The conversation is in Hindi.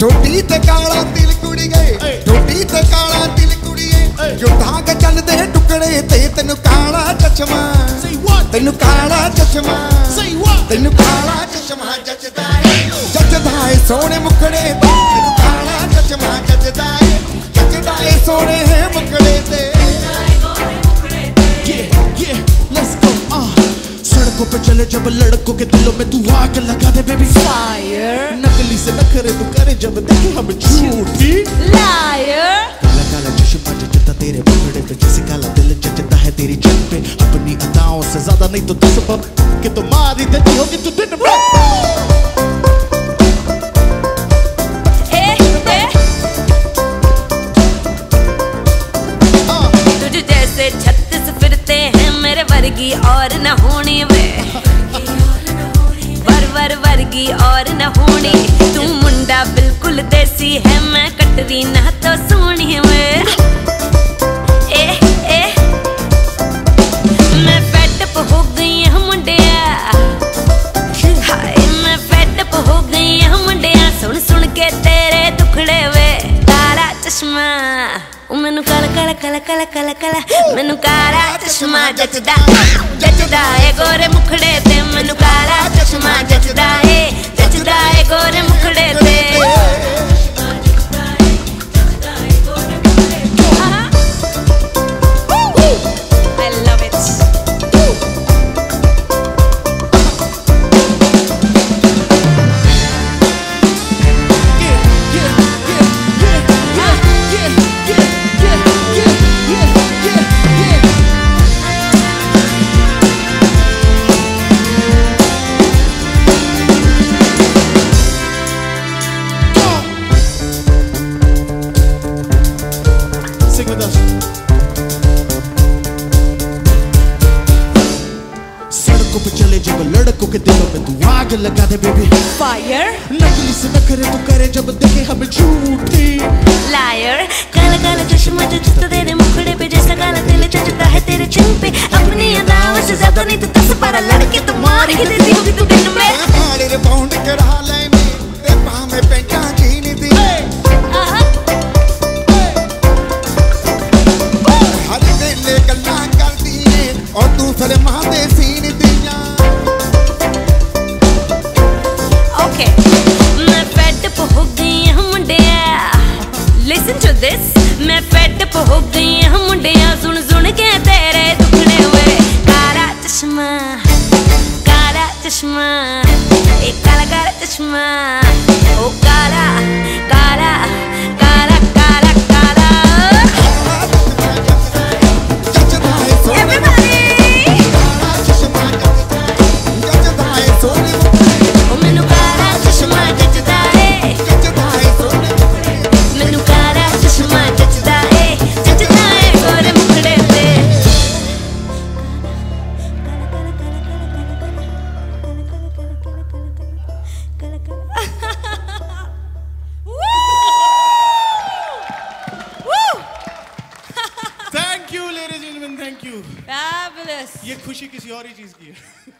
ਟੋਡੀ ਤੇ ਕਾਲਾ ਤਿਲ ਕੁੜੀਏ ਟੋਡੀ ਤੇ ਕਾਲਾ ਤਿਲ ਕੁੜੀਏ। ਜੁੱਧਾਂ ਕੇ ਚੱਲਦੇ ਟੁਕੜੇ ਤੇ ਤੈਨੂੰ ਕਾਲਾ ਚਸ਼ਮਾ। ਤੈਨੂੰ ਕਾਲਾ ਚਸ਼ਮਾ। ਤੈਨੂੰ ਕਾਲਾ ਚਸ਼ਮਾ ਜੱਜਦਾ ਏ। ਜੱਜਦਾ ਏ ਸੋਹਣੇ ਮੁਖੜੇ। सड़कों पे चले जब लड़कों के दिलों में तू आग लगा दे बेबी फायर नकली से नखरे तू करे जब देखे हम झूठी। लायर काला काला चश्मा जचता तेरे पकड़े पे जैसे काला दिल जचता है तेरी जन पे। अपनी अदाओं से ज़्यादा नहीं तो दस पर वर्गी और न होने वे। वर वर वर्गी और न होने। तू मुंडा बिल्कुल देसी है, मैं कटरी ना तो सोनी ਕਲ ਕਲ ਕਲ ਕਲ ਕਲ ਕਾਲਾ ਮੈਨੂੰ ਕਾਲਾ ਚਸ਼ਮਾ ਜੱਜਦਾ ਜੱਜਦਾ ਏ ਗੋਰੇ ਮੁਖੜੇ सड़कों पे चले जब लड़कों के दिलों पे तू आग लगा दे बेबी फायर नकली से नखरे करे तो करे जब देखे हम झूठी। लायर काला काला चश्मा जो जिसता तेरे मुखड़े पे जैसा काला तेल चचता है तेरे चिन पे। अपनी अदावत से ज़्यादा नहीं तो तस पर लड़के तो मार ही देती होगी तू दिन में। हाड़े रे बाउंड करा लेने रे पाँव में पेंटा जीने दी। हर दिन ले गल्ला कर दिए और तू फिर मैं fed up हो गई thank you ladies and gentleman thank you Fabulous. ये खुशी किसी और ही चीज़ की है।